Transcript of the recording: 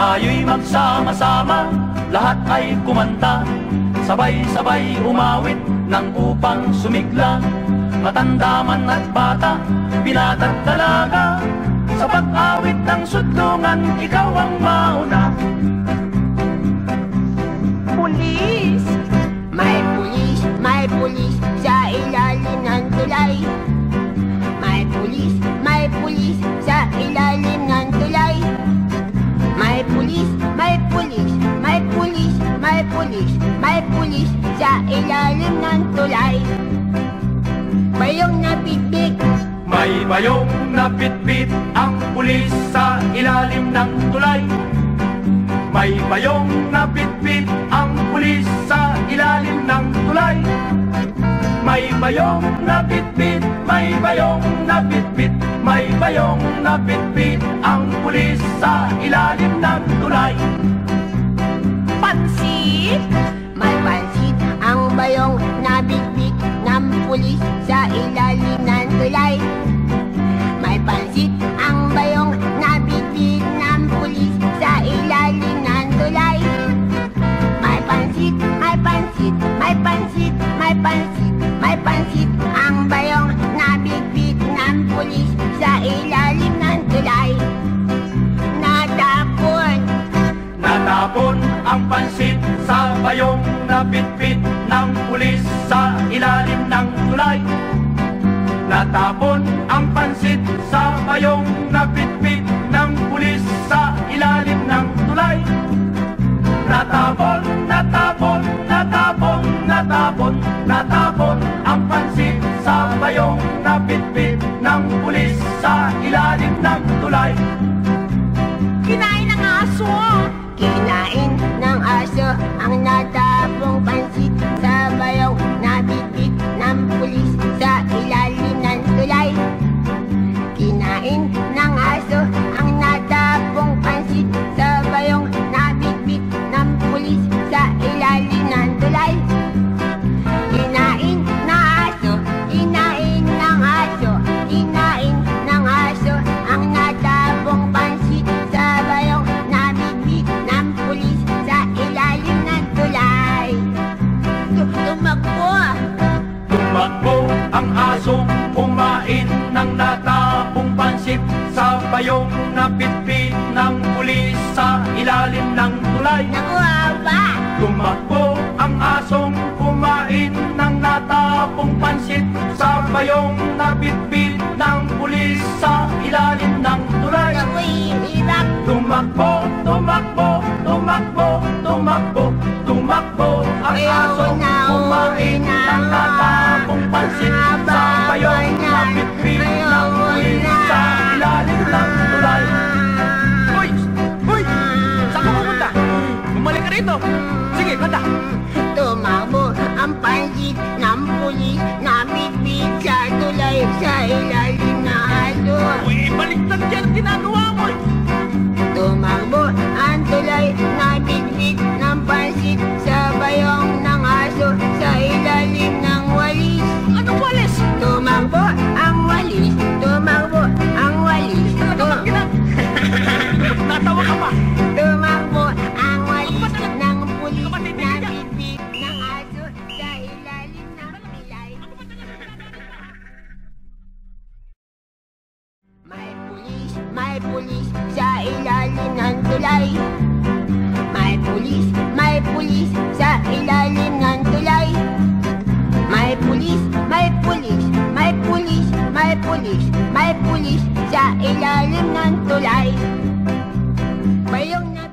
Tayo'y magsama-sama, lahat ay kumanta. Sabay-sabay umawit ng upang sumigla. Matanda man at bata, binata't dalaga Sa pag-awit ng sudlungan, ikaw ang mauna. Pulis! May pulis, may pulis pulis, may pulis sa ilalim ng tulay. Bayong napipik, May bayong na bitbit ang pulis sa ilalim ng tulay. May bayong na bitbit ang pulis sa ilalim ng tulay. May bayong na bitbit, may bayong na bitbit May bayong na bitbit ang pulis sa ilalim ng tulay pansit May ang bayong nabitbit ng pulis sa ilalim ng tulay. May pansit ang bayong nabitbit ng pulis sa ilalim ng tulay. May pansit, may pansit, may pansit, may pansit, may pansit. Ang bayong nabitbit ng pulis sa ilalim ng tulay. Natapon. Natapon ang pansit sa bayong na bitbit ng pulis sa ilalim ng tulay Natapon ang pansit sa bayong na bitbit ng pulis sa ilalim ng tulay Natapon, natapon, natapon, natapon, natapon ang pansit sa bayong na bitbit ng pulis sa ilalim ng tulay Kinain ng aso. Kinain Kinain ng tulay. Nakuha ba? Tumakbo ang asong kumain ng natapong pansit sa bayong napitpit ng pulis sa ilalim ng tulay. Nakuhihirap! Tumakbo, tumakbo, tumakbo, tumakbo, tumakbo ang asong Rito! Sige, kanta! Tumakbo ang pansit ng pulis na bitbit sa tulay sa ilalim ng aso. Uy, baliktad yan ginagawa may pulis sa ilalim ng tulay. May pulis, may pulis sa ilalim ng tulay. May pulis, may pulis, may pulis, may pulis, may pulis sa ilalim ng tulay. Bayong